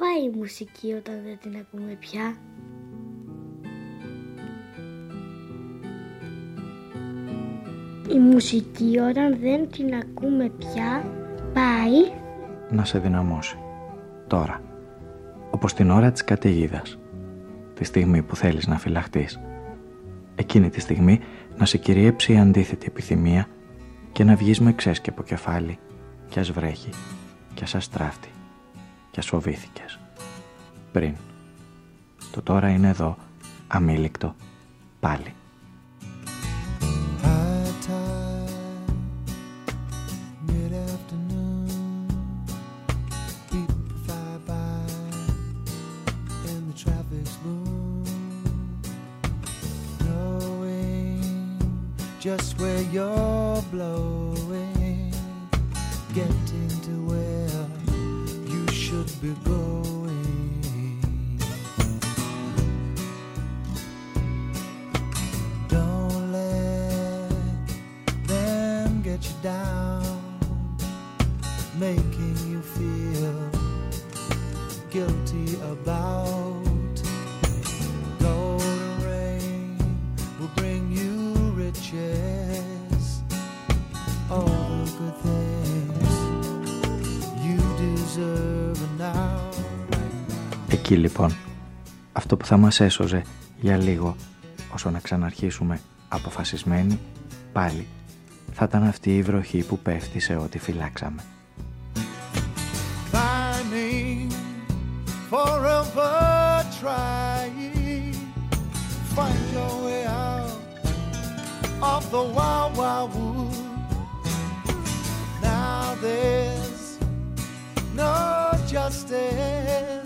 πάει η μουσική όταν δεν την ακούμε πια. Η μουσική όταν δεν την ακούμε πια πάει να σε δυναμώσει. Τώρα. Όπως την ώρα της καταιγίδας. Τη στιγμή που θέλεις να φυλαχτείς. Εκείνη τη στιγμή να σε κυριέψει η αντίθετη επιθυμία και να βγεις με ξέσκεπο κεφάλι κι ας βρέχει κι ας αστράφτει κι ας φοβήθηκες. Πριν. Το τώρα είναι εδώ, αμήλικτο, πάλι. Που θα μας έσωζε για λίγο, όσο να ξαναρχίσουμε αποφασισμένοι, πάλι, θα ήταν αυτή η βροχή που πέφτει σε ό,τι φυλάξαμε. Find your way out of the wild, wild wood. Now there's no justice.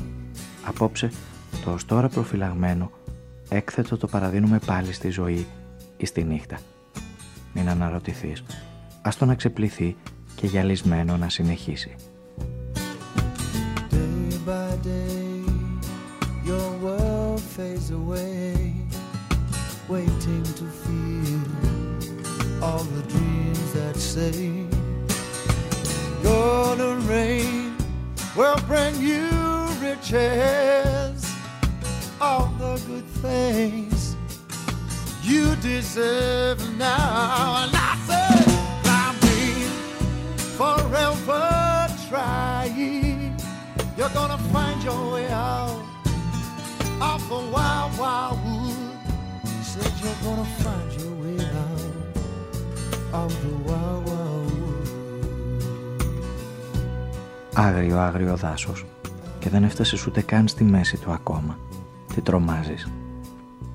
Απόψε, το ως τώρα προφυλαγμένο, έκθετο το παραδίνουμε πάλι στη ζωή ή στη νύχτα. Μην αναρωτηθείς, ας το να ξεπληθεί και γυαλισμένο να συνεχίσει. Day by day, your world fades away, waiting to feel all the dreams that say, gonna rain will bring you chairs all the good things you deserve now. And I said, I've forever trying. You're gonna find your way out of the wild, wild wood. Said you're gonna find your way out of the wild, wild wood. Agrio, agrio dasos. Και δεν έφτασες ούτε καν στη μέση του ακόμα. Τι τρομάζεις.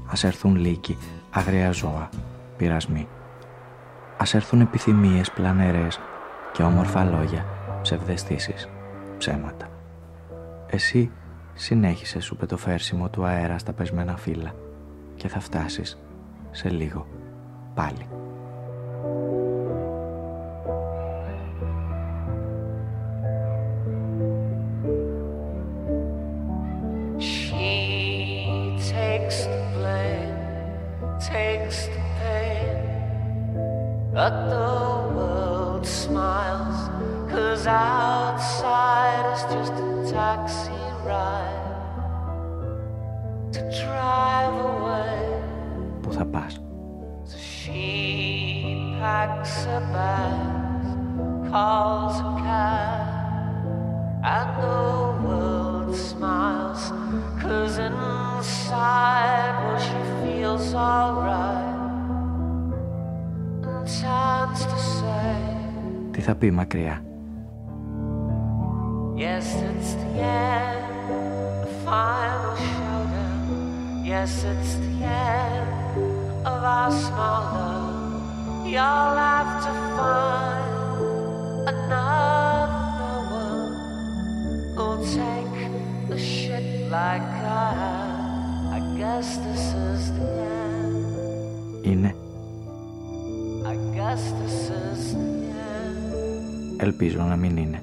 Ας έρθουν λύκοι, αγρία ζώα, πειρασμοί. Ας έρθουν επιθυμίες πλανερές και όμορφα λόγια, ψευδεστήσεις, ψέματα. Εσύ συνέχισε σου το φέρσιμο του αέρα στα πεσμένα φύλλα και θα φτάσεις σε λίγο πάλι. πει μακριά Yes, it's the end, the final showdown. Yes, it's the end of our small love. You'll have to find another no one who'll Είναι. Ελπίζω να μην είναι.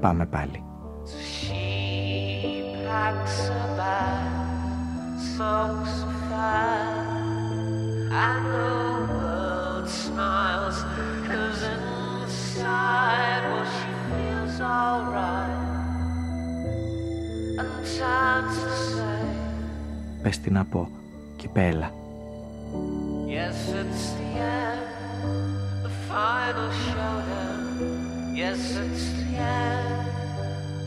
Πάμε πάλι. Πες τι να πω, κυπέλα. Yes, it's the end, the final showdown. Yes, it's the end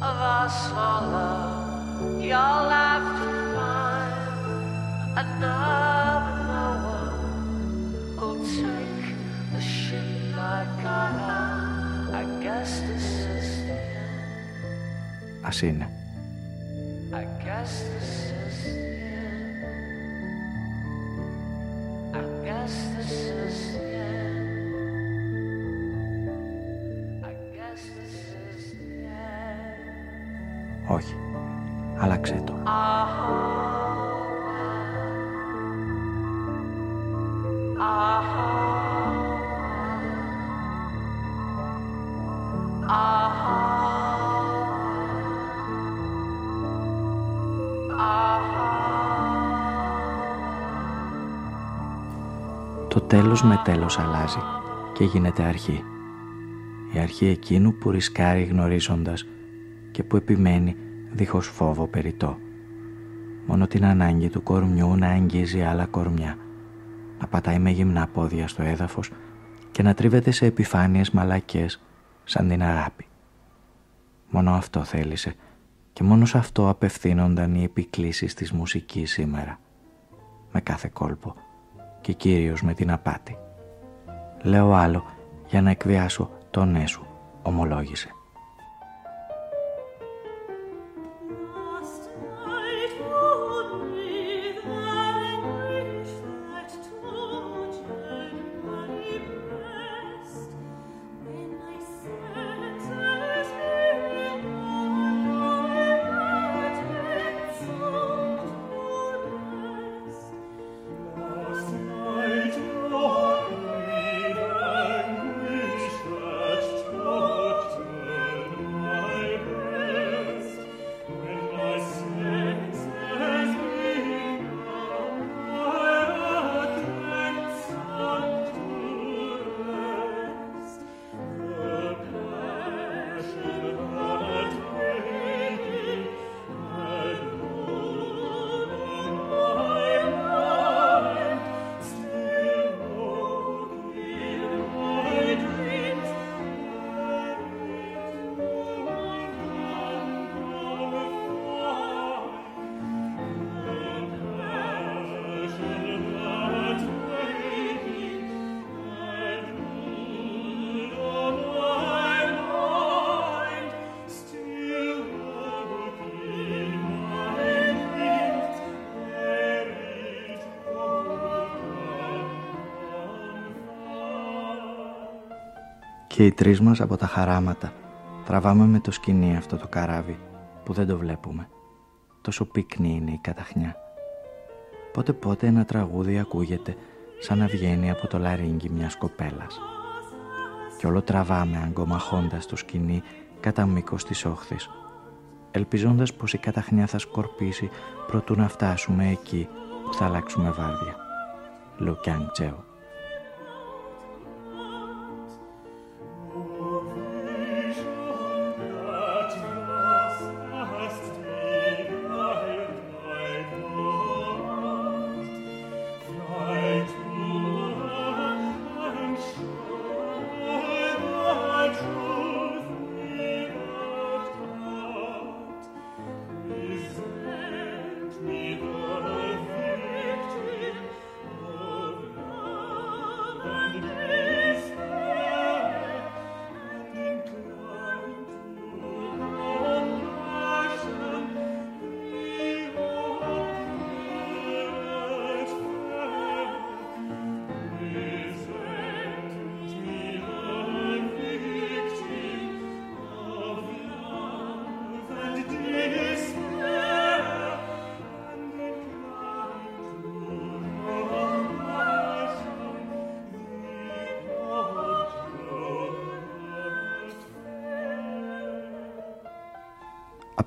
of our small love. You'll have to find another no one who'll take the shit like I have. I guess this is the end. Ας είναι. Τέλος με τέλος αλλάζει και γίνεται αρχή. Η αρχή εκείνου που ρισκάρει γνωρίζοντας και που επιμένει δίχως φόβο περιττό. Μόνο την ανάγκη του κορμιού να αγγίζει άλλα κορμιά, να πατάει με γυμνά πόδια στο έδαφος και να τρίβεται σε επιφάνειες μαλακές σαν την αγάπη. Μόνο αυτό θέλησε και μόνο σε αυτό απευθύνονταν οι επικλήσεις της μουσικής σήμερα. Με κάθε κόλπο και κυρίως με την απάτη. Λέω άλλο για να εκβιάσω τον ναι σου, ομολόγησε. Και οι τρεις μας από τα χαράματα τραβάμε με το σκηνή αυτό το καράβι που δεν το βλέπουμε. Τόσο πυκνή είναι η καταχνιά. Πότε πότε ένα τραγούδι ακούγεται σαν να βγαίνει από το λαρίνγκι μιας κοπέλας. Κι όλο τραβάμε αγκομαχώντας το σκηνή κατά μήκος της όχθης, ελπιζώντας πως η καταχνιά θα σκορπίσει προτού να φτάσουμε εκεί που θα αλλάξουμε βάρδια. Λουκιάν Τσέο.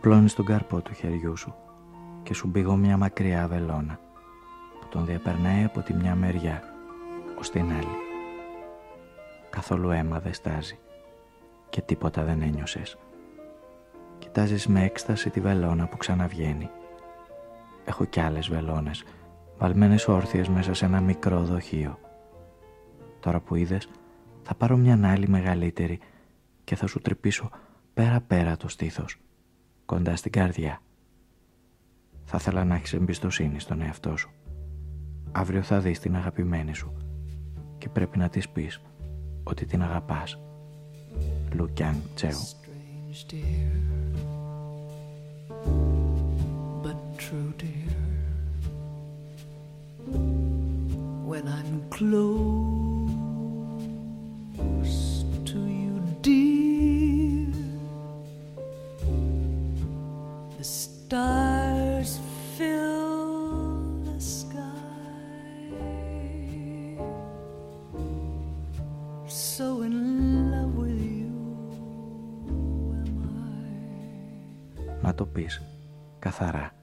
Απλώνεις τον καρπό του χεριού σου και σου μπήγω μια μακριά βελόνα που τον διαπερνάει από τη μια μεριά ως την άλλη. Καθόλου αίμα δεν στάζει και τίποτα δεν ένιωσες. Κοιτάζεις με έκσταση τη βελόνα που ξαναβγαίνει. Έχω κι άλλες βελόνες, βαλμένες όρθιες μέσα σε ένα μικρό δοχείο. Τώρα που είδες, θα πάρω μια άλλη μεγαλύτερη και θα σου τρυπήσω πέρα-πέρα το στήθος, κοντά στην καρδιά. Θα ήθελα να έχεις εμπιστοσύνη στον εαυτό σου. Αύριο θα δεις την αγαπημένη σου και πρέπει να της πεις ότι την αγαπάς. Λουκιάν Τσέου When I'm close Μα το πεις καθαρά.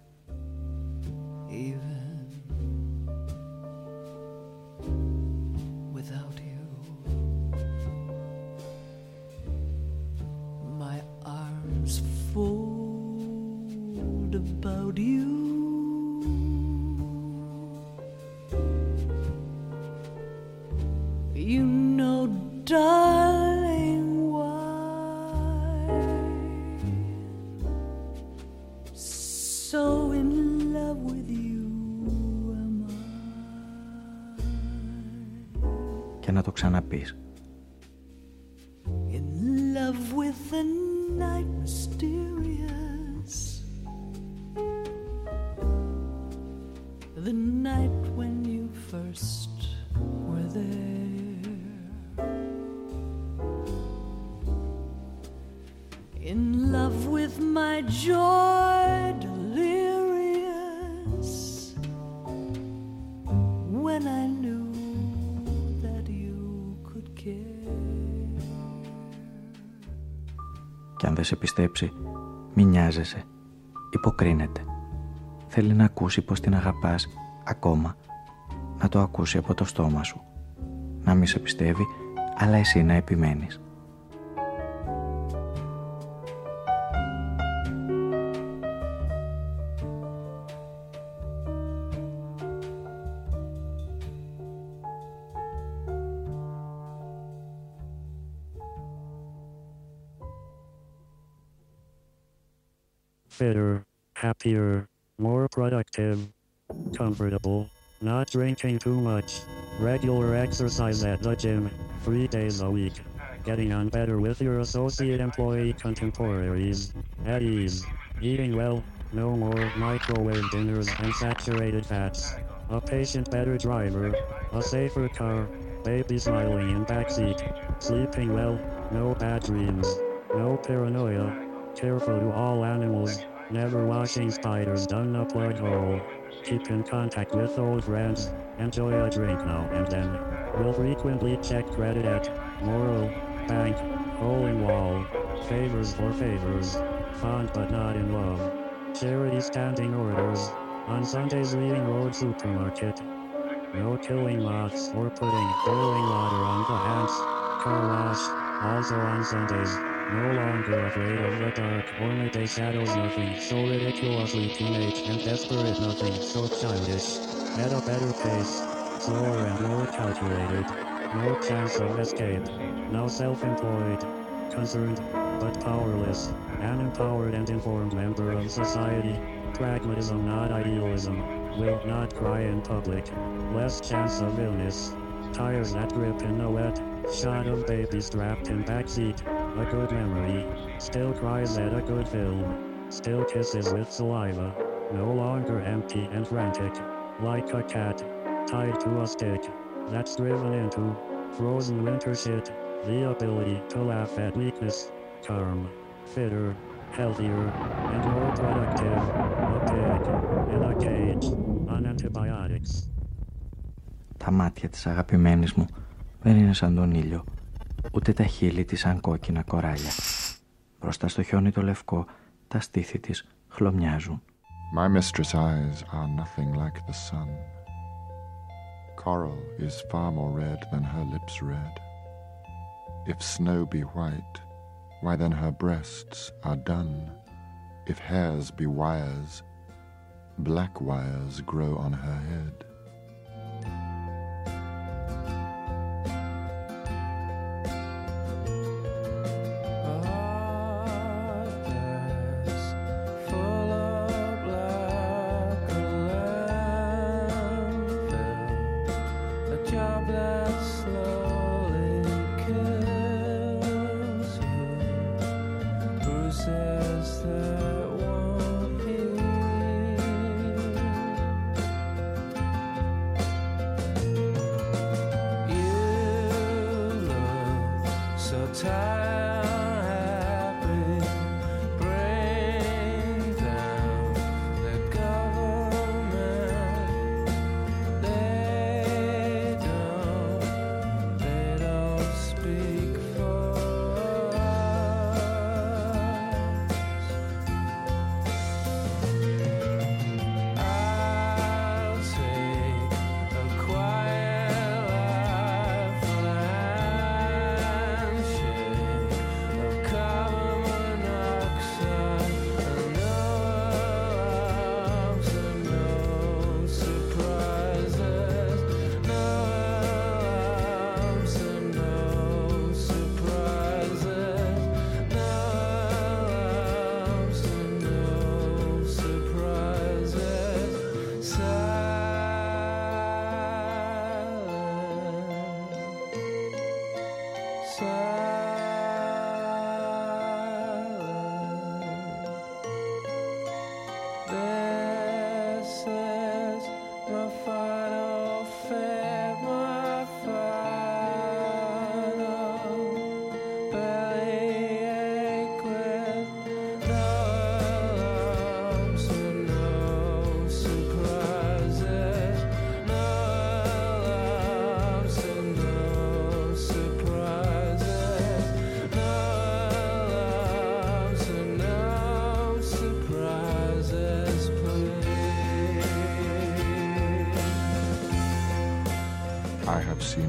Σε πιστέψει, μη νοιάζεσαι. Υποκρίνεται. Θέλει να ακούσει πως την αγαπάς ακόμα. Να το ακούσει από το στόμα σου. Να μη σε πιστεύει, αλλά εσύ να επιμένεις. Drinking too much, regular exercise at the gym, three days a week, getting on better with your associate employee contemporaries, at ease, eating well, no more microwave dinners and saturated fats, a patient better driver, a safer car, baby smiling in backseat, sleeping well, no bad dreams, no paranoia, careful to all animals, never washing spiders down a plug hole. Keep in contact with old friends, enjoy a drink now and then. Will frequently check credit at Moral, Bank, Hole in Wall, Favors for Favors, fond but not in love. Charity standing orders, on Sundays reading Road Supermarket. No killing moths or putting boiling water on the ants. Car wash, also on Sundays. No longer afraid of the dark, only they shadows nothing, so ridiculously teenage and desperate nothing, so childish. At a better pace, slower and more calculated, no chance of escape, now self-employed, concerned, but powerless, an empowered and informed member of society, pragmatism not idealism, will not cry in public, less chance of illness, tires that grip in a wet, shot of baby strapped in backseat, a good memory, still cries at a good film, still kisses with saliva, no longer empty and frantic, like a cat, tied to a stick, that's driven into frozen winter shit, the ability to laugh at weakness, calm, fitter, healthier, and more productive, a pig, in a cage, on antibiotics. Τα μάτια της αγαπημένης μου δεν είναι σαν τον ήλιο Ούτε τα χείλη της σαν κόκκινα κοράλια. Μπροστά στο χιόνι το λευκό Τα στήθη της χλωμιάζουν. My mistress' eyes are nothing like the sun. Coral is far more red than her lips red. If snow be white, why then her breasts are done. If hairs be wires, black wires grow on her head. Time.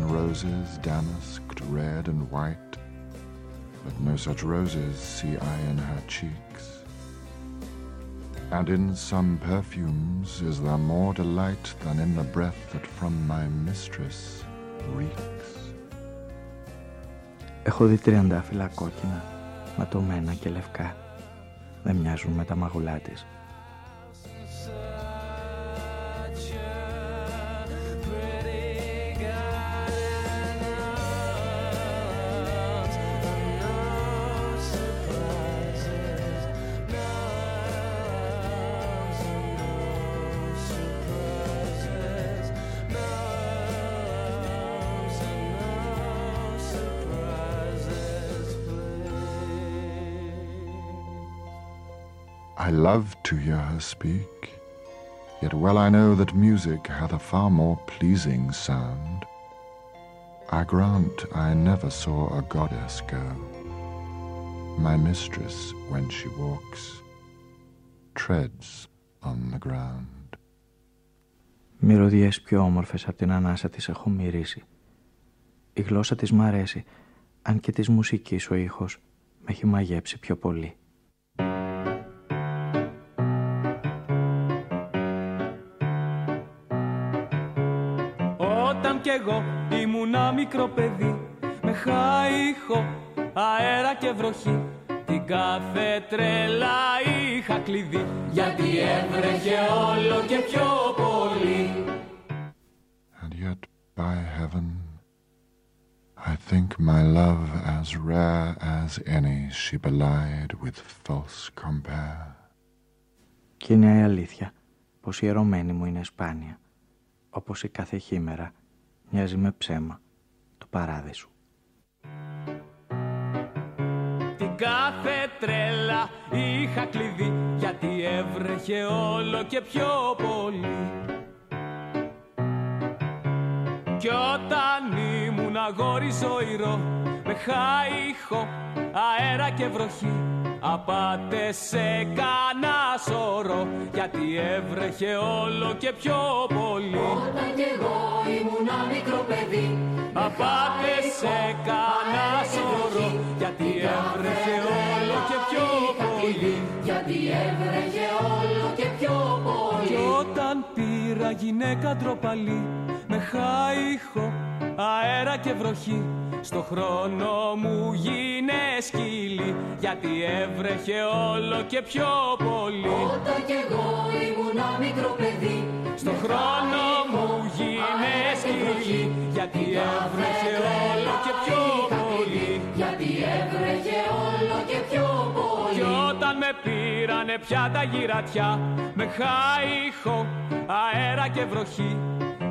roses damasked red and white, but no such roses see I in her cheeks. And in some perfumes is there more delight than in the breath that from my mistress reeks. Έχω δει τριαντάφυλλα κόκκινα, ματωμένα και λευκά. Δεν μοιάζουν με τα μαγουλά της. to hear her speak, yet well I know that music hath a far more pleasing sound. I grant I never saw a goddess go. My mistress, when she walks, treads on the ground. Μυρωδιές πιο όμορφες από την ανάσα της έχω μυρίσει. Η γλώσσα της μ' αρέσει, αν και της μουσικής ο ήχος με έχει μαγέψει πιο πολύ. Κι εγώ ήμουνα μικρό παιδί με χάιχο, αέρα και βροχή. Την κάθε τρέλα είχα κλειδί γιατί έβρεχε όλο και πιο πολύ. And yet by heaven I think my love as rare as any she belied with false compare. Και είναι η αλήθεια πως η ερωμένη μου είναι σπάνια όπως η κάθε χήμερα μοιάζει με ψέμα το παράδεισο. Την κάθε τρέλα είχα κλειδί γιατί έβρεχε όλο και πιο πολύ Κι όταν ήμουν αγόρι ζωηρό με χάιχο, αέρα και βροχή απάτε σε κανένα σωρό γιατί έβρεχε όλο και πιο πολύ. Όταν κι εγώ ήμουν μικρό παιδί απάτε σε κανένα σωρό γιατί έβρεχε όλο και πιο πολύ. γιατί έβρεχε όλο και πιο πολύ. Κι όταν πήρα γυναίκα ντροπαλή με χάιχο αέρα και βροχή στο χρόνο μου γίνε σκύλι γιατί έβρεχε όλο και πιο πολύ. Όταν κι εγώ ήμουν μικρό παιδί στο χρόνο μου γίνε σκύλι γιατί έβρεχε όλο και πιο πολύ. γιατί έβρεχε όλο και πιο πολύ. Κι όταν με πήρανε πια τα γυρατιά με χάιχο αέρα και βροχή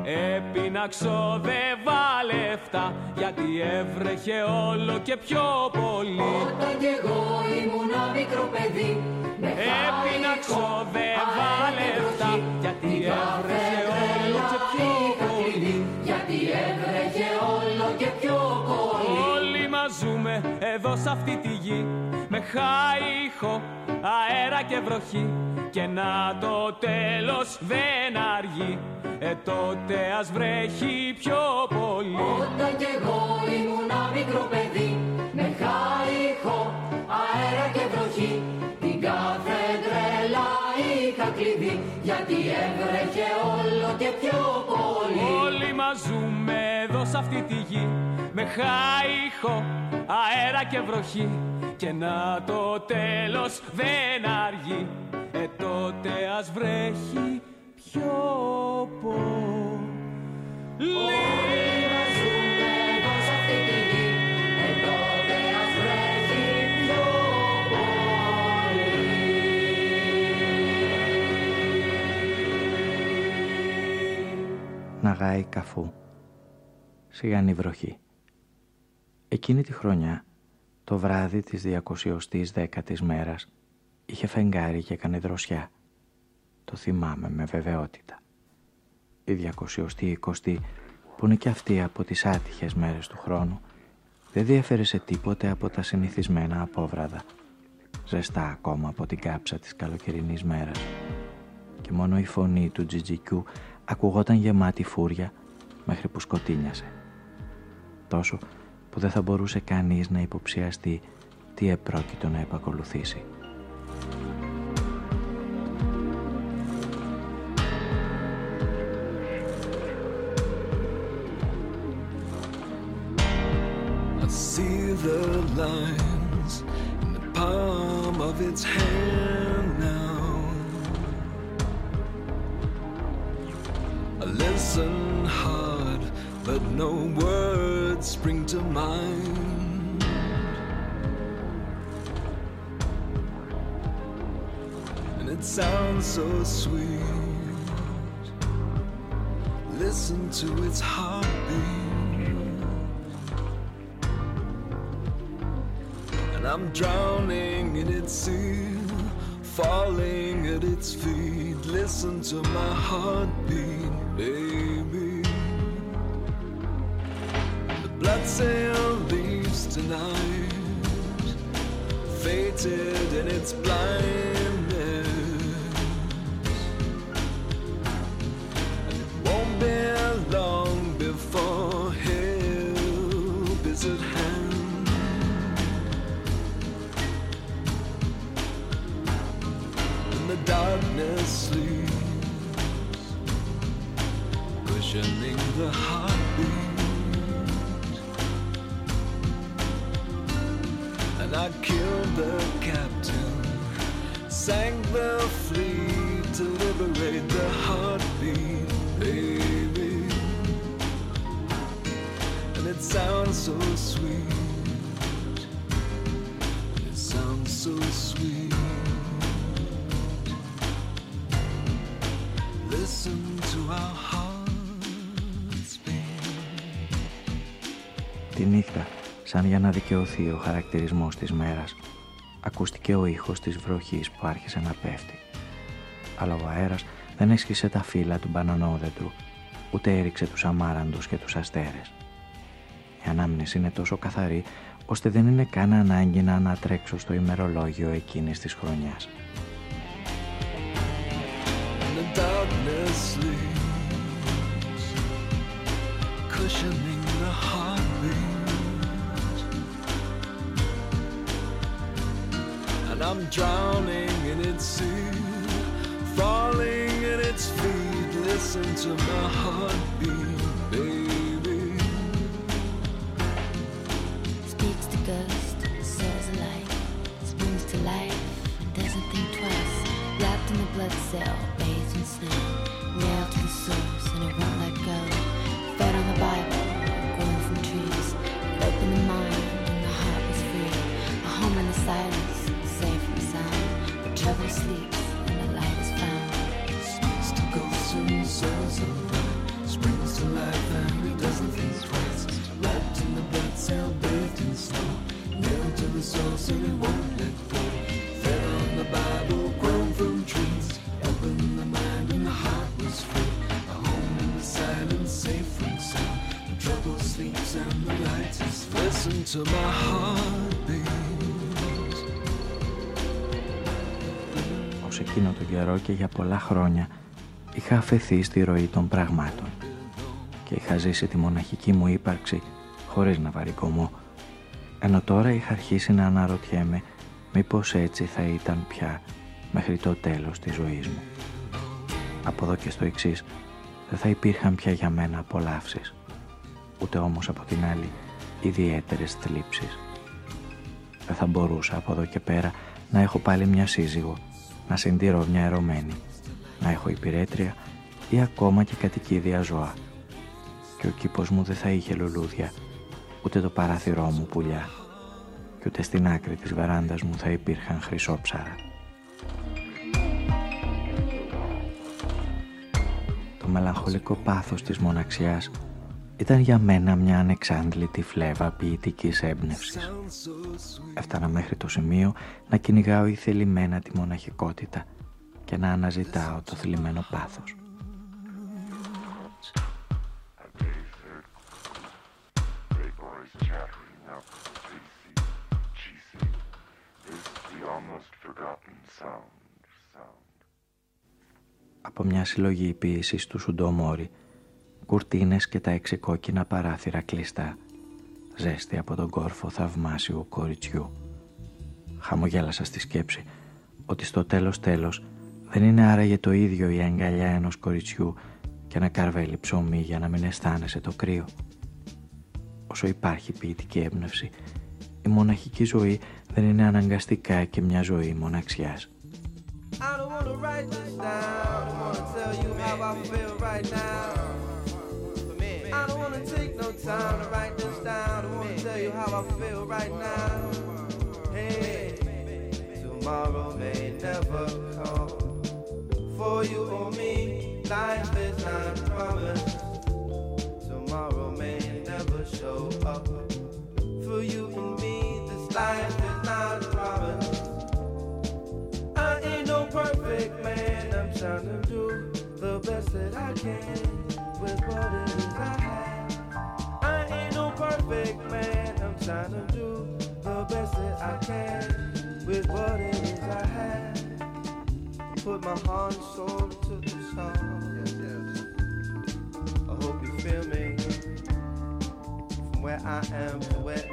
Έπεινα ξόδευα λεφτά γιατί έβρεχε όλο και πιο πολύ. Όταν κι εγώ ήμουν μικρό παιδί με Έπεινα ξόδευα λεφτά γιατί έβρεχε όλο και πιο πολύ. Γιατί έβρεχε όλο και πιο πολύ. Όλοι μαζούμε εδώ σε αυτή τη γη με χάιχο αέρα και βροχή. Και να το τέλος δεν αργεί ε τότε ας βρέχει πιο πολύ. Όταν κι εγώ ήμουν μικρό παιδί με χάιχο αέρα και βροχή την κάθε τρέλα είχα κλειδί γιατί έβρεχε όλο και πιο πολύ. Όλοι μαζούμε εδώ σε αυτή τη γη με χάιχο αέρα και βροχή. Και να το τέλος δεν αργεί. Ε τότε ας βρέχει πιο πολύ Ζούμε εδώ σε αυτή τη γη ε, τότε ας βρέχει πιο να γάει καφού. Σιγανή βροχή. Εκείνη τη χρονιά, το βράδυ της 210ης δέκατης μέρας, είχε φεγγάρι και έκανε δροσιά. Το θυμάμαι με βεβαιότητα. Η 220η που είναι και αυτή από τις άτυχες μέρες του χρόνου, δεν διέφερε σε τίποτε από τα συνηθισμένα απόβραδα. Ζεστά ακόμα από την κάψα της καλοκαιρινής μέρας. Και μόνο η φωνή του τζιτζικιού ακουγόταν γεμάτη φούρια μέχρι που σκοτίνιασε. Τόσο που δεν θα μπορούσε κανείς να υποψιαστεί τι επρόκειτο να επακολουθήσει. See the lines in the palm of its hand now. I listen hard, but no words spring to mind. And it sounds so sweet. Listen to its heartbeat. I'm drowning in its sea, falling at its feet. Listen to my heartbeat, baby. The blood cell leaves tonight, fated in its blindness. Να δικαιωθεί ο χαρακτηρισμός της μέρας, ακούστηκε ο ήχος της βροχής που άρχισε να πέφτει. Αλλά ο αέρας δεν έσχισε τα φύλλα του μπανανόδεντρου, ούτε έριξε τους αμάραντους και τους αστέρες. Η ανάμνηση είναι τόσο καθαρή, ώστε δεν είναι καν ανάγκη να ανατρέξω στο ημερολόγιο εκείνης της χρονιάς. I'm drowning in its sea, falling in its feet. Listen to my heartbeat, baby. Speaks to ghost, says a light, springs to life, doesn't think twice. Wrapped in the blood cell, baby. Ως εκείνο τον καιρό και για πολλά χρόνια είχα αφαιθεί στη ροή των πραγμάτων και είχα ζήσει τη μοναχική μου ύπαρξη χωρίς να βαρικομώ ενώ τώρα είχα αρχίσει να αναρωτιέμαι μήπως έτσι θα ήταν πια μέχρι το τέλος της ζωής μου. Από εδώ και στο εξής δεν θα υπήρχαν πια για μένα απολαύσεις, ούτε όμως από την άλλη ιδιαίτερες θλίψεις. Δεν θα μπορούσα από εδώ και πέρα να έχω πάλι μια σύζυγο, να συντηρώ μια ερωμένη, να έχω υπηρέτρια ή ακόμα και κατοικίδια ζώα. Και ο κήπος μου δεν θα είχε λουλούδια, ούτε το παράθυρό μου πουλιά, και ούτε στην άκρη της βεράντας μου θα υπήρχαν χρυσόψαρα. Το μελαγχολικό πάθος της μοναξιάς ήταν για μένα μια ανεξάντλητη φλέβα ποιητικής έμπνευσης. Έφτανα μέχρι το σημείο να κυνηγάω ηθελημένα τη μοναχικότητα και να αναζητάω το θλιμμένο πάθος. Από μια συλλογή ποιήσης του Σουντομόρη κουρτίνες και τα έξι κόκκινα παράθυρα κλειστά, ζέστη από τον κόρφο θαυμάσιου κοριτσιού. Χαμογέλασα στη σκέψη ότι στο τέλος τέλος δεν είναι άραγε το ίδιο η αγκαλιά ενός κοριτσιού και να καρβέλει ψωμί για να μην αισθάνεσαι το κρύο. Όσο υπάρχει ποιητική έμπνευση, η μοναχική ζωή δεν είναι αναγκαστικά και μια ζωή μοναξιάς. I don't wanna take no time to write this down. I wanna tell you how I feel right now. Hey, tomorrow may never come. For you or me, life is not promised. Tomorrow may never show up. For you and me, this life is not promised. I ain't no perfect man, I'm trying to do the best that I can with what it is I have. I ain't no perfect man. I'm trying to do the best that I can with what it is I have. Put my heart and soul into the song. Yes, yes. I hope you feel me from where I am to wherever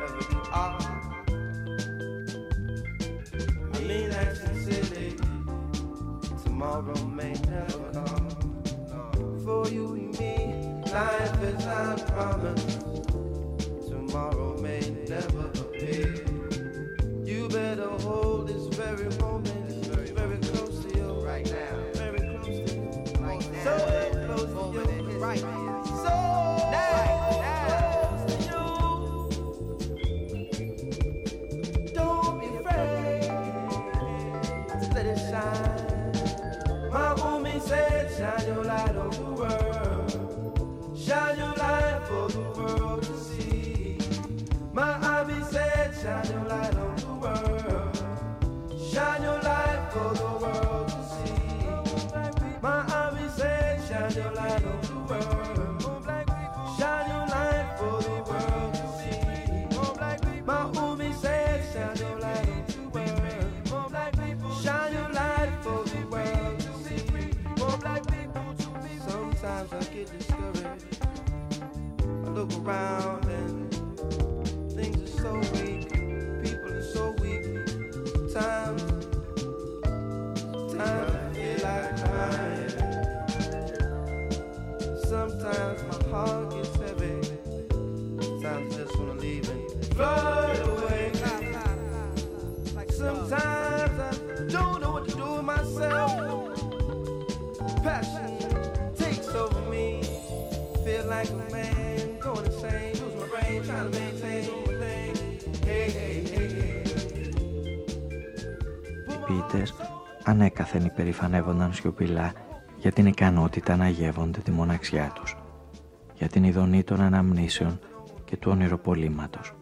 ποιητές ανέκαθεν υπερηφανεύονταν σιωπηλά για την ικανότητα να γεύονται τη μοναξιά τους, για την ειδονή των αναμνήσεων και του ονειροπολίματος.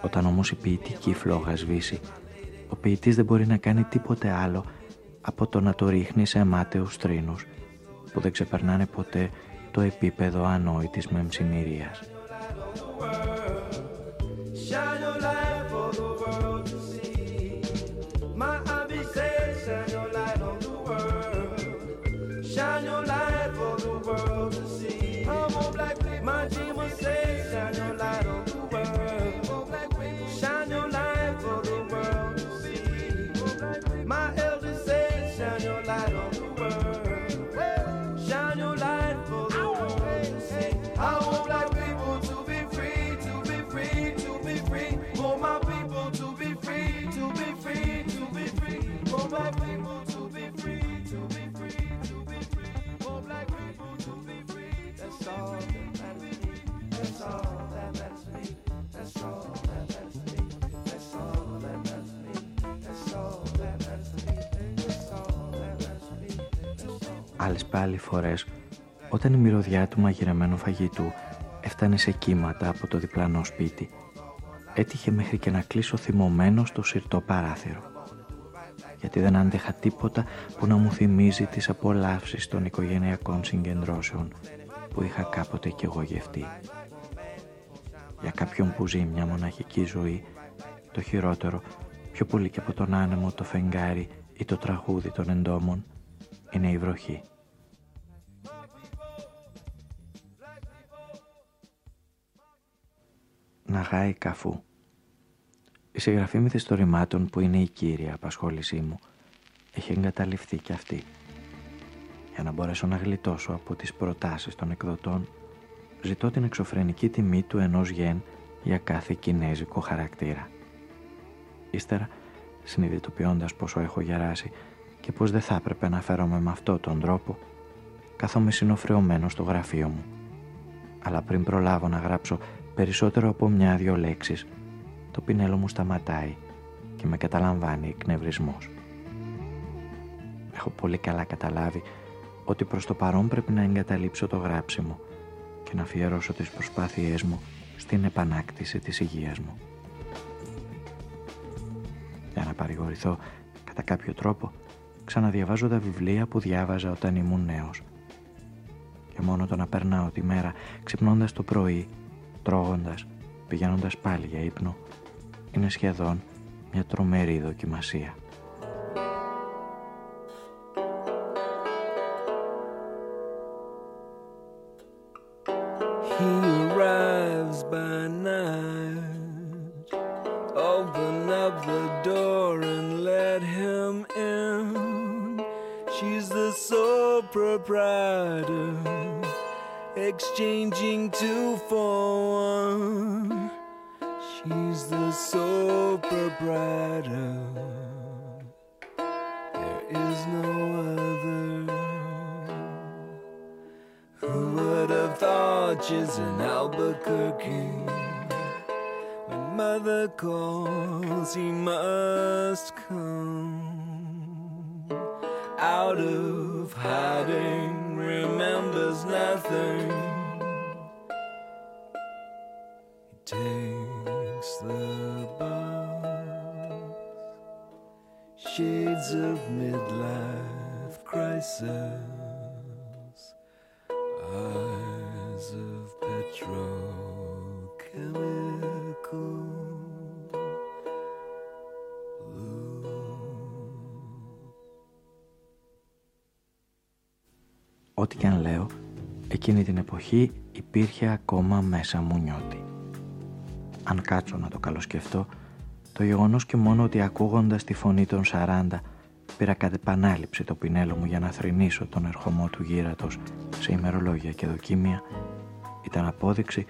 Όταν όμως η ποιητική φλόγα σβήσει, ο ποιητής δεν μπορεί να κάνει τίποτε άλλο από το να το ρίχνει σε μάταιους τρίνους που δεν ξεπερνάνε ποτέ το επίπεδο ανόητης μεμψημυρίας. Άλλες πάλι φορές, όταν η μυρωδιά του μαγειρεμένου φαγητού έφτανε σε κύματα από το διπλανό σπίτι, έτυχε μέχρι και να κλείσω θυμωμένο στο σιρτό παράθυρο. Γιατί δεν άντεχα τίποτα που να μου θυμίζει τις απολαύσεις των οικογενειακών συγκεντρώσεων που είχα κάποτε κι εγώ γευτεί. Για κάποιον που ζει μια μοναχική ζωή, το χειρότερο, πιο πολύ και από τον άνεμο, το φεγγάρι ή το τραγούδι των εντόμων, είναι η βροχή. Να γάει καφού. Η συγγραφή μυθιστορημάτων που είναι η κύρια απασχόλησή μου έχει εγκαταλειφθεί κι αυτή. Για να μπορέσω να γλιτώσω από τις προτάσεις των εκδοτών ζητώ την εξωφρενική τιμή του ενός γεν για κάθε κινέζικο χαρακτήρα. Ύστερα, συνειδητοποιώντας πόσο έχω γεράσει και πως δεν θα έπρεπε να φέρομαι με αυτόν τον τρόπο, κάθομαι συνοφρεωμένο στο γραφείο μου. Αλλά πριν προλάβω να γράψω περισσότερο από μια-δυο λέξεις, το πινέλο μου σταματάει και με καταλαμβάνει εκνευρισμός. Έχω πολύ καλά καταλάβει ότι προς το παρόν πρέπει να εγκαταλείψω το γράψιμο και να αφιερώσω τις προσπάθειές μου στην επανάκτηση της υγείας μου. Για να παρηγορηθώ κατά κάποιο τρόπο, ξαναδιαβάζω τα βιβλία που διάβαζα όταν ήμουν νέος. Και μόνο το να περνάω τη μέρα ξυπνώντας το πρωί Τρώγοντας, πηγαίνοντας πάλι για ύπνο. Είναι σχεδόν μια τρομέρη δοκιμασία. Oπén up the door and let him She's the sole. Exchanging two phones. Proprietor. There is no other. Who would have thought she's in Albuquerque? When mother calls, he must come out of hiding remembers nothing. He takes shades of midlife crisis, eyes of petrochemical. Ό,τι και αν λέω, εκείνη την εποχή υπήρχε ακόμα μέσα μου νιώτη. Αν κάτσω να το καλοσκεφτώ, το γεγονός και μόνο ότι ακούγοντας τη φωνή των 40 πήρα κατ' επανάληψη το πινέλο μου για να θρυνήσω τον ερχομό του γύρατος σε ημερολόγια και δοκίμια, ήταν απόδειξη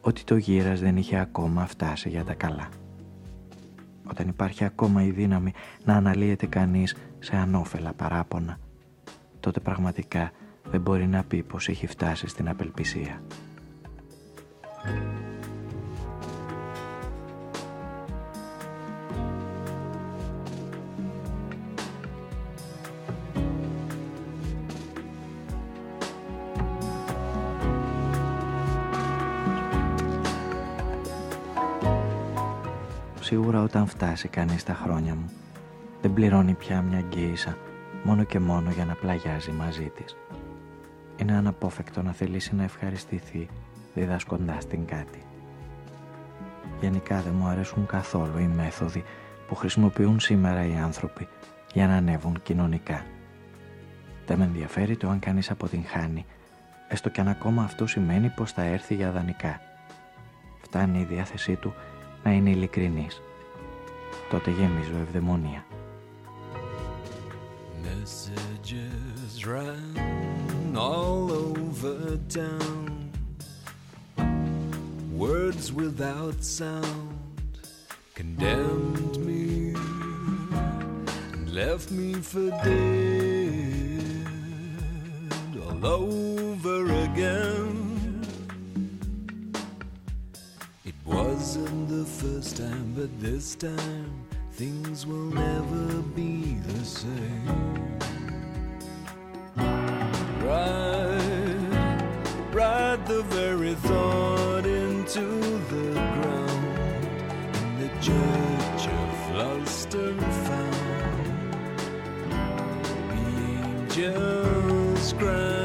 ότι το γύρας δεν είχε ακόμα φτάσει για τα καλά. όταν υπάρχει ακόμα η δύναμη να αναλύεται κανείς σε ανώφελα παράπονα, τότε πραγματικά δεν μπορεί να πει πως έχει φτάσει στην απελπισία. Όταν φτάσει κανείς στα χρόνια μου, δεν πληρώνει πια μια γκέισα μόνο και μόνο για να πλαγιάζει μαζί της. Είναι αναπόφευκτο να θελήσει να ευχαριστηθεί διδασκοντάς την κάτι. Γενικά δεν μου αρέσουν καθόλου οι μέθοδοι που χρησιμοποιούν σήμερα οι άνθρωποι για να ανέβουν κοινωνικά. Δεν με ενδιαφέρει το αν κανείς αποτυγχάνει, έστω και αν ακόμα αυτό σημαίνει πως θα έρθει για δανεικά. Φτάνει η διάθεσή του να είναι ειλικρινής. Τότε γεμίζω ευδαιμονία. Messages ran all over town Words without sound condemned me and left me for dead all over again wasn't the first time, but this time things will never be the same. Ride, ride the very thought into the ground in the church of lost and found. The angels cry.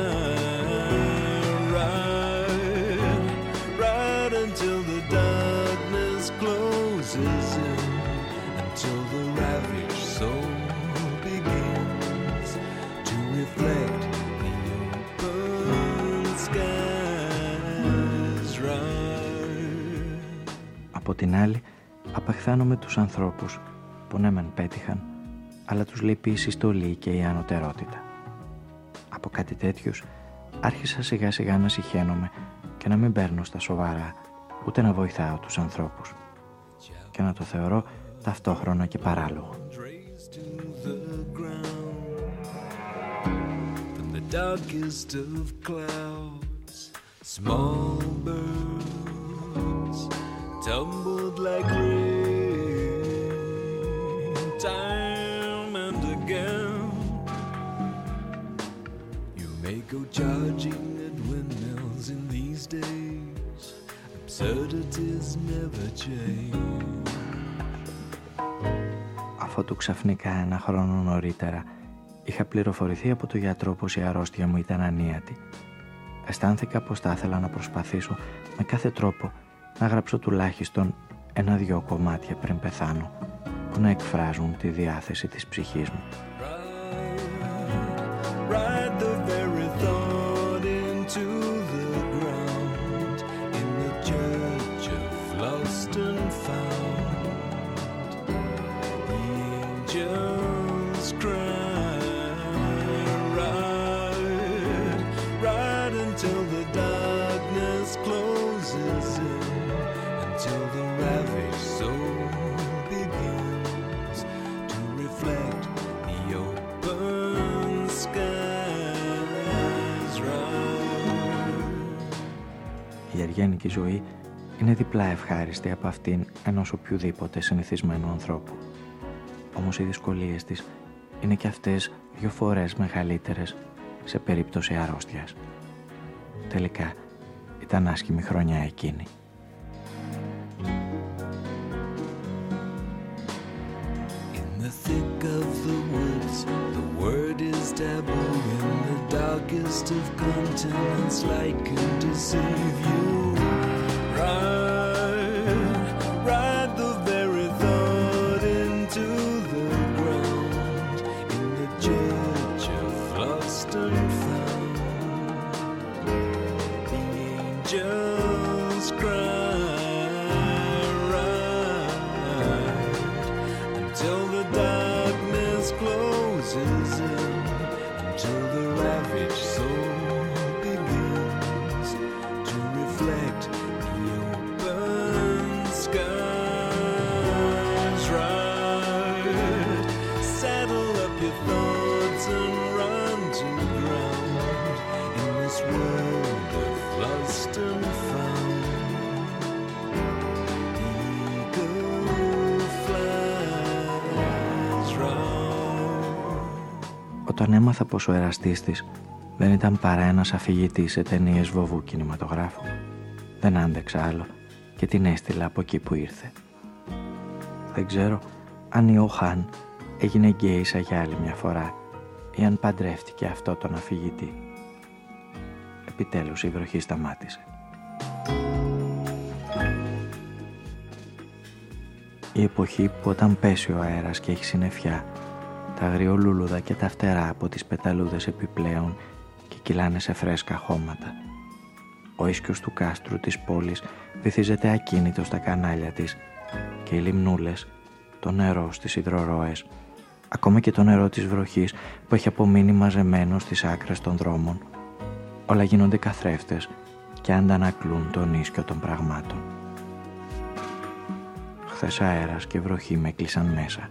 Από την άλλη, απεχθάνομαι τους ανθρώπους που ναι μεν πέτυχαν, αλλά τους λείπει η συστολή και η ανωτερότητα. Από κάτι τέτοιους άρχισα σιγά σιγά να συχαίνομαι και να μην παίρνω στα σοβαρά, ούτε να βοηθάω τους ανθρώπους. Και να το θεωρώ ταυτόχρονα και παράλογο. small birds tumbled like rain time and again. You may go charging at windmills in these days, absurdities never change. Αφού του ξαφνικά ένα χρόνο νωρίτερα είχα πληροφορηθεί από το γιατρό πως η αρρώστια μου ήταν ανίατη. Αισθάνθηκα πως θα ήθελα να προσπαθήσω με κάθε τρόπο να γράψω τουλάχιστον ένα-δυο κομμάτια πριν πεθάνω που να εκφράζουν τη διάθεση της ψυχής μου. Ευχάριστη από αυτήν ενός οποιοδήποτε συνηθισμένου ανθρώπου. Όμως οι δυσκολίες της είναι και αυτές δυο φορές μεγαλύτερες σε περίπτωση αρρώστιας. Τελικά ήταν άσχημη χρονιά εκείνη. In the thick of the woods, the word is taboo in the darkest of continents like can deceive Όταν έμαθα πως ο εραστής της δεν ήταν παρά ένας αφηγητής σε ταινίες βοβού κινηματογράφου, δεν άντεξα άλλο και την έστειλα από εκεί που ήρθε. Δεν ξέρω αν η Οχάν έγινε γκέισα για άλλη μια φορά ή αν παντρεύτηκε αυτό τον αφηγητή. Επιτέλους η βροχή σταμάτησε. Η εποχή που όταν πέσει ο αέρας και έχει συννεφιά, τα αγριολούλουδα και τα φτερά από τις πεταλούδες επιπλέον και κυλάνε σε φρέσκα χώματα. Ο ίσκιος του κάστρου της πόλης βυθίζεται ακίνητος στα κανάλια της και οι λιμνούλες, το νερό στις υδρορώες, ακόμα και το νερό της βροχής που έχει απομείνει μαζεμένο στις άκρες των δρόμων, όλα γίνονται καθρέφτες και αντανακλούν τον ίσκιο των πραγμάτων. Χθες αέρας και βροχή με κλείσαν μέσα.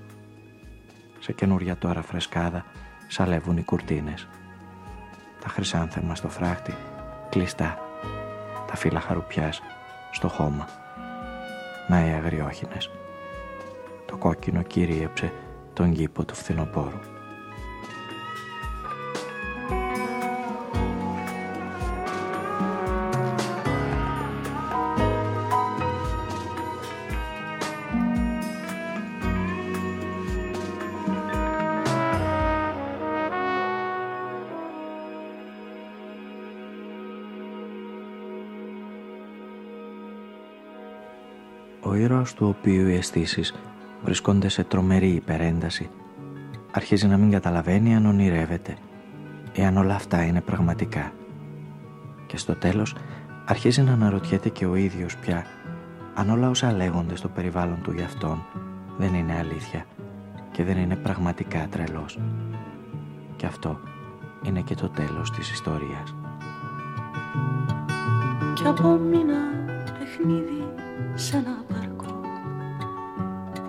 Σε καινούρια τώρα φρεσκάδα σαλεύουν οι κουρτίνες. Τα χρυσάνθεμα στο φράχτη κλειστά. Τα φύλλα χαρουπιάς στο χώμα. Να οι αγριόχινες. Το κόκκινο κυρίεψε τον κήπο του φθινοπόρου. Αισθήσεις βρισκόνται σε τρομερή υπερένταση, αρχίζει να μην καταλαβαίνει αν ονειρεύεται ή αν όλα αυτά είναι πραγματικά. Και στο τέλος αρχίζει να αναρωτιέται και ο ίδιος πια αν όλα όσα λέγονται στο περιβάλλον του για αυτόν δεν είναι αλήθεια και δεν είναι πραγματικά τρελός. Και αυτό είναι και το τέλος της ιστορίας. Κι απόμεινα παιχνίδι σε ένα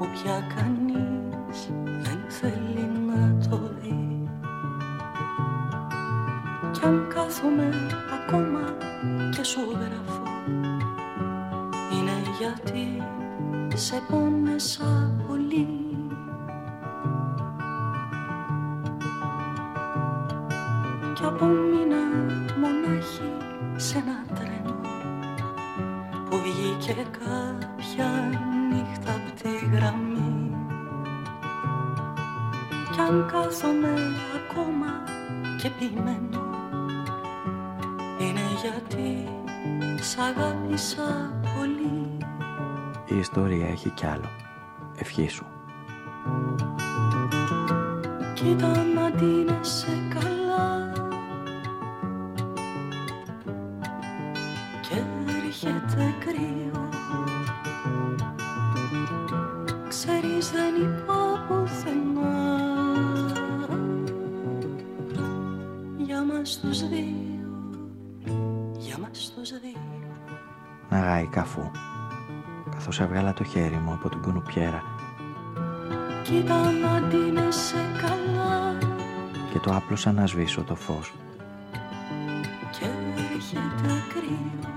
πια κανείς δεν θέλει να το δει. Κι αν κάθομαι ακόμα και σου γράφω Είναι γιατί σε πόνεσα Η ιστορία έχει κι άλλο. Ευχή σου. Κοίτα να την σε καλά και έρχεται κρύο Ξέρεις δεν είπα πουθενά μας τους δύο, για μας τους δύο. Να γάει καφού, καθώς έβγαλα το χέρι μου από την κουνουπιέρα. Κοίτα να ντύνεσαι καλά και το άπλωσα να σβήσω το φως. Και έρχεται κρύο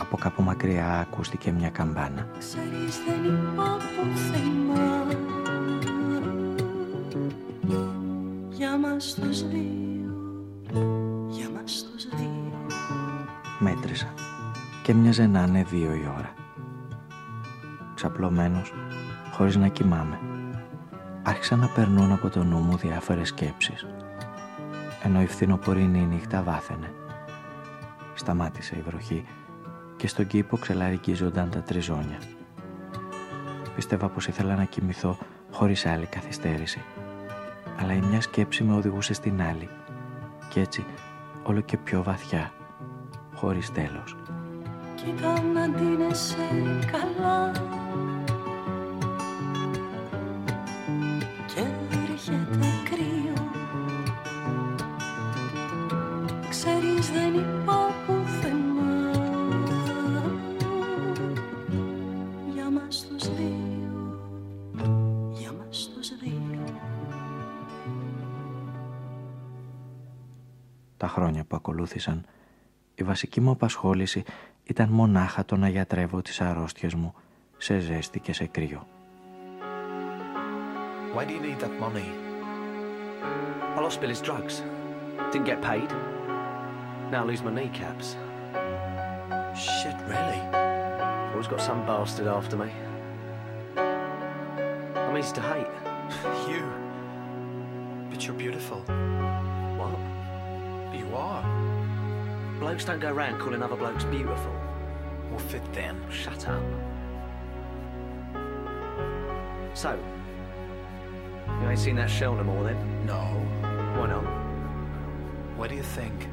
από κάπου μακριά ακούστηκε μια καμπάνα. Ξέρεις δεν είπα πουθενά Για μας τους δύο μέτρησα και μοιάζε να είναι δύο η ώρα. Ξαπλωμένος, χωρίς να κοιμάμαι, άρχισα να περνούν από το νου μου διάφορες σκέψεις, ενώ η φθινοπορεινή νύχτα βάθαινε. Σταμάτησε η βροχή και στον κήπο ξελαρικίζονταν τα τριζόνια. Πίστευα πως ήθελα να κοιμηθώ χωρίς άλλη καθυστέρηση, αλλά η μια σκέψη με οδηγούσε στην άλλη και έτσι όλο και πιο βαθιά χωρίς τέλος. Κοίτα να ντύνεσαι καλά. Και έρχεται κρύο. Ξέρεις δεν είπα πουθενά για μας τους δύο, για μας τους δύο. Τα χρόνια που ακολούθησαν η βασική μου απασχόληση ήταν μονάχα το να γιατρεύω τις αρρώστιες μου σε ζέστη και σε κρύο. Why do you need that money? I lost Billy's drugs. Didn't get paid. Now I lose my kneecaps. Shit, really? Always got some bastard after me. I'm easy to hate. You. But you're beautiful. What? You are. Blokes don't go round calling other blokes beautiful. Will fit them. Shut up. So, you ain't seen that shell no more then? No. Why not? What do you think?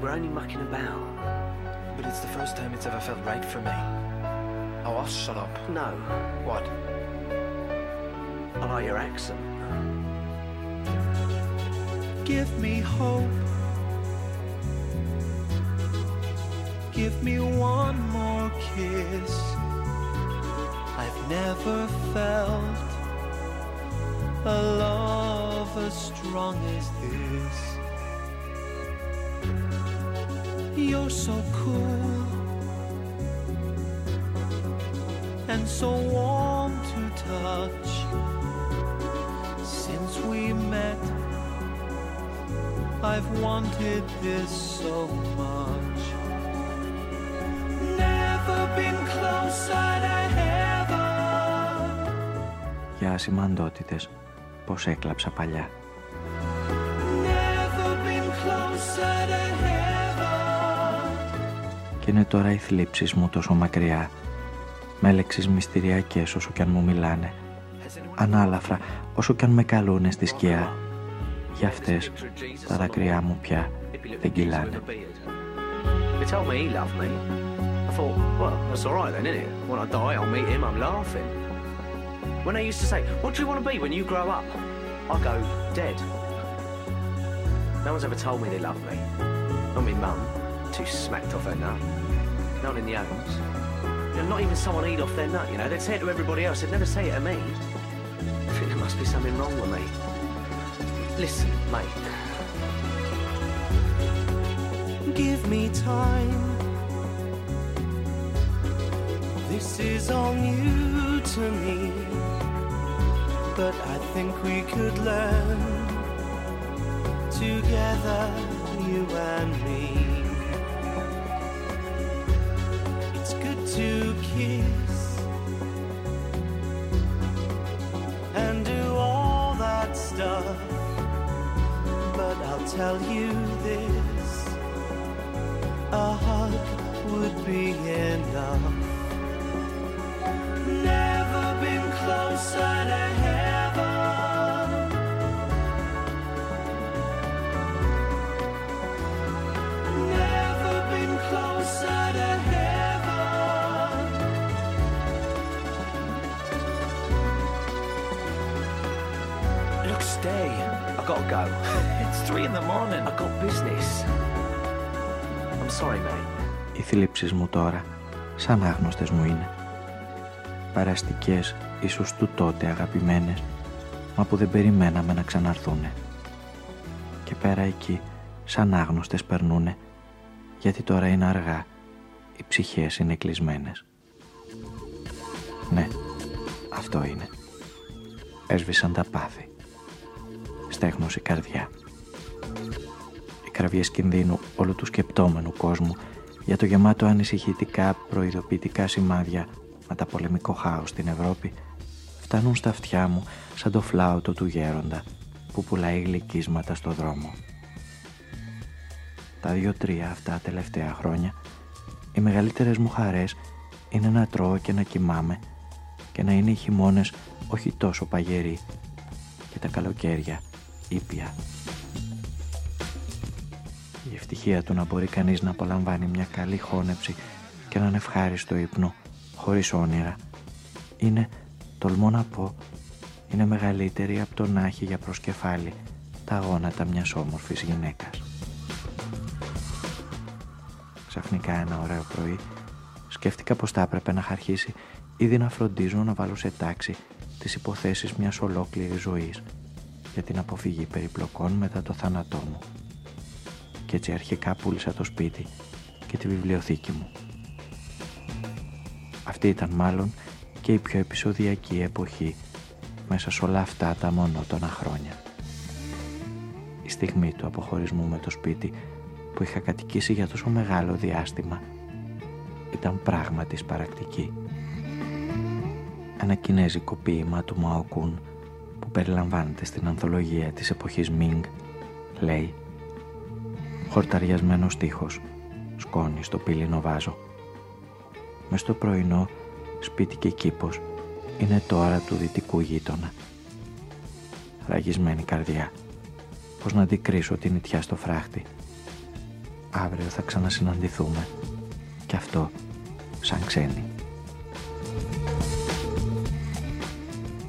We're only mucking about. But it's the first time it's ever felt right for me. Oh, I'll shut up. No, What? I like your accent. Give me hope. Give me one more kiss. I've never felt a love as strong as this. You're so cool and so warm to touch. Since we met, I've wanted this so much. Για ασημαντότητες, πως έκλαψα παλιά. Never been closer to heaven. Και είναι τώρα οι θλίψεις μου τόσο μακριά, με λέξεις μυστηριακές όσο κι αν μου μιλάνε, ανάλαφρα όσο κι αν με καλούνε στη σκιά. Για αυτές τα δάκρυά μου πια δεν κυλάνε. They told me he loved me. Thought, well, that's all right then, isn't it? When I die, I'll meet him. I'm laughing. When they used to say, "What do you want to be when you grow up?" I go, "Dead." No one's ever told me they love me. Not me mum, too smacked off her nut. No one in the homes. You know, not even someone eat off their nut. You know, they'd say it to everybody else. They'd never say it to me. I think there must be something wrong with me. Listen, mate. Give me time. This is all new to me, but I think we could learn together, you and me. It's good to kiss and do all that stuff, but I'll tell you this a hug would be enough. Go. It's three in the morning. I got business. I'm sorry, mate. Οι θλίψεις μου τώρα, σαν άγνωστες μου είναι. Παραστικές, ίσως του τότε αγαπημένες, μα που δεν περιμέναμε να ξαναρθούνε. Και πέρα εκεί, σαν άγνωστες περνούνε, γιατί τώρα είναι αργά, οι ψυχές είναι κλεισμένες. Ναι, αυτό είναι. Έσβησαν τα πάθη. Στέγνωσε η καρδιά. Οι κραυγές κινδύνου όλου του σκεπτόμενου κόσμου για το γεμάτο ανησυχητικά προειδοποιητικά σημάδια με τα πολεμικό χάος στην Ευρώπη φτάνουν στα αυτιά μου σαν το φλάουτο του γέροντα που πουλάει γλυκίσματα στο δρόμο. Τα δύο-τρία αυτά τελευταία χρόνια οι μεγαλύτερες μου χαρές είναι να τρώω και να κοιμάμαι και να είναι οι χειμώνες όχι τόσο παγεροί και τα καλοκαίρια ήπια. Η ευτυχία του να μπορεί κανείς να απολαμβάνει μια καλή χώνεψη και έναν ευχάριστο ύπνο χωρίς όνειρα είναι, τολμώ να πω, είναι μεγαλύτερη από το να έχει για προσκεφάλι τα γόνατα μιας όμορφης γυναίκας. Ξαφνικά ένα ωραίο πρωί σκέφτηκα πως θα έπρεπε να είχα αρχίσει ήδη να φροντίζω να βάλω σε τάξη τις υποθέσεις μιας ολόκληρης ζωής για την αποφυγή περιπλοκών μετά το θάνατό μου. Και έτσι αρχικά πούλησα το σπίτι και τη βιβλιοθήκη μου. Αυτή ήταν μάλλον και η πιο επεισοδιακή εποχή μέσα σε όλα αυτά τα μονότονα χρόνια. η στιγμή του αποχωρισμού με το σπίτι που είχα κατοικήσει για τόσο μεγάλο διάστημα ήταν πράγματι σπαρακτική. Ένα κινέζικο ποίημα του Μαοκούν που περιλαμβάνεται στην ανθολογία της εποχής Μινγκ λέει «Χορταριασμένος στίχος, σκόνη στο πύλινο βάζο. Μες στο πρωινό, σπίτι και κήπος, είναι τώρα του δυτικού γείτονα. Ραγισμένη καρδιά, πως να αντικρίσω την ιτιά στο φράχτη. Αύριο θα ξανασυναντηθούμε και αυτό σαν ξένοι.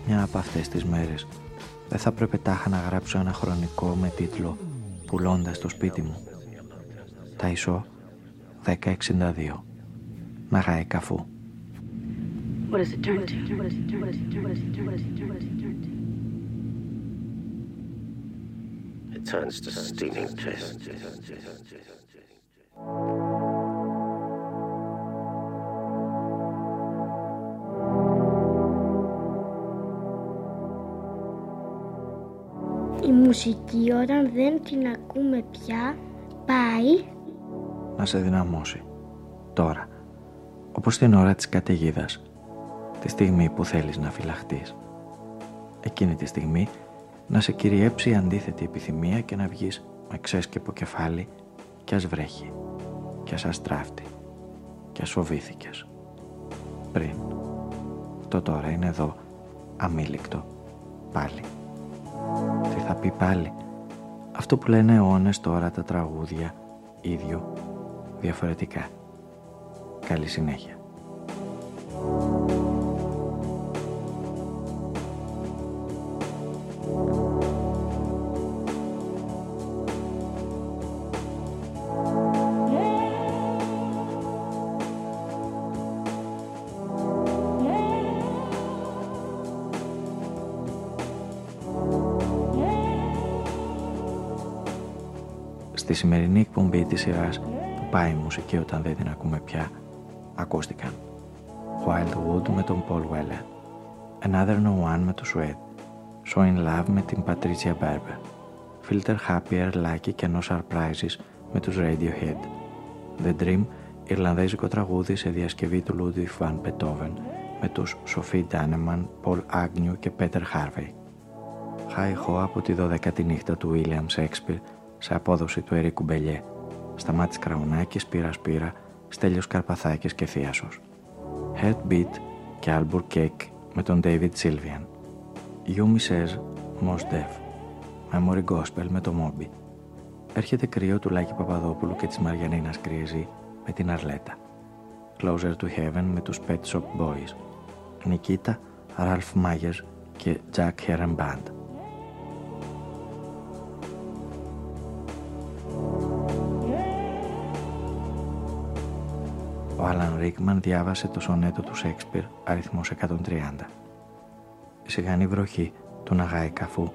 Μια από αυτές τις μέρες δεν θα πρέπει τάχα να γράψω ένα χρονικό με τίτλο «Πουλώντας το σπίτι μου». Ταϊσό 1062 Ναγάη Καφού What does it turn to? What does it turn to? What does it turn to? What does it turn to? What does it turn to? It turns to steaming piss. Η μουσική όταν δεν την ακούμε πια πάει να σε δυναμώσει. Τώρα, όπως την ώρα της καταιγίδα, τη στιγμή που θέλεις να φυλαχτείς. Εκείνη τη στιγμή να σε κυριέψει η αντίθετη επιθυμία και να βγεις με ξέσκεπο κεφάλι κι ας βρέχει, κι ας αστράφτει, κι ας φοβήθηκες. Πριν. Το τώρα είναι εδώ, αμήλικτο, πάλι. Τι θα πει πάλι; Αυτό που λένε αιώνες τώρα τα τραγούδια, ίδιο, διαφορετικά. Καλή συνέχεια. Στη σημερινή εκπομπή της σειράς που πάει η μουσική όταν δεν την ακούμε πια, ακούστηκαν Wildwood με τον Paul Weller, Another No One με το Sweat, So In Love με την Patricia Berber, Filter Happier, Lucky και No Surprises με τους Radiohead, The Dream, Ιρλανδέζικο τραγούδι σε διασκευή του Ludwig van Beethoven με τους Sophie Daneman, Paul Agnew και Peter Harvey. Χάι Χω από τη 12η νύχτα του William Shakespeare σε απόδοση του Ερίκου Μπελιέ. Σταμάτης Κραουνάκης, Σπύρα Σπύρα, Στέλιος Καρπαθάκης και Θίασος. Heartbeat και Albur Cake με τον David Sylvian. Yumi Says, Mos Def. Memory Gospel με τον Moby. Έρχεται κρύο του Λάκη Παπαδόπουλου και της Μαριανίνας Κρύεζη με την Αρλέτα. Closer to Heaven με τους Pet Shop Boys. Νικήτα, Ralph Myers και Jack Heron Band. Ο Άλαν Ρίκμαν διάβασε το σονέτο του Σέξπιρ αριθμός 130. Η σιγανή βροχή του Ναγάη Καφού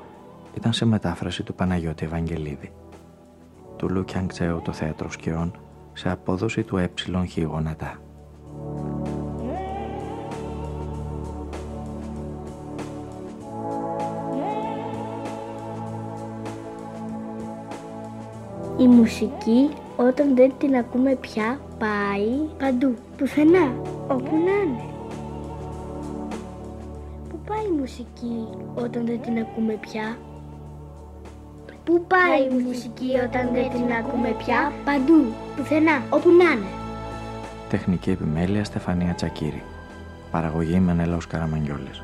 ήταν σε μετάφραση του Παναγιώτη Ευαγγελίδη. Του Λου Κιανγκτσέου το θέατρο σκιών σε απόδοση του ε γονατά. Η μουσική όταν δεν την ακούμε πια πάει παντού, πουθενά, όπου να είναι. Πού πάει η μουσική όταν δεν την ακούμε πια; Πού πάει η μουσική όταν δεν την ακούμε πια; Παντού, πουθενά, όπου να είναι. Τεχνική επιμέλεια Στεφανία Τσακύρη. Παραγωγή Μενέλαος Καραμαγγιόλης.